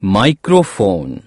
microphone.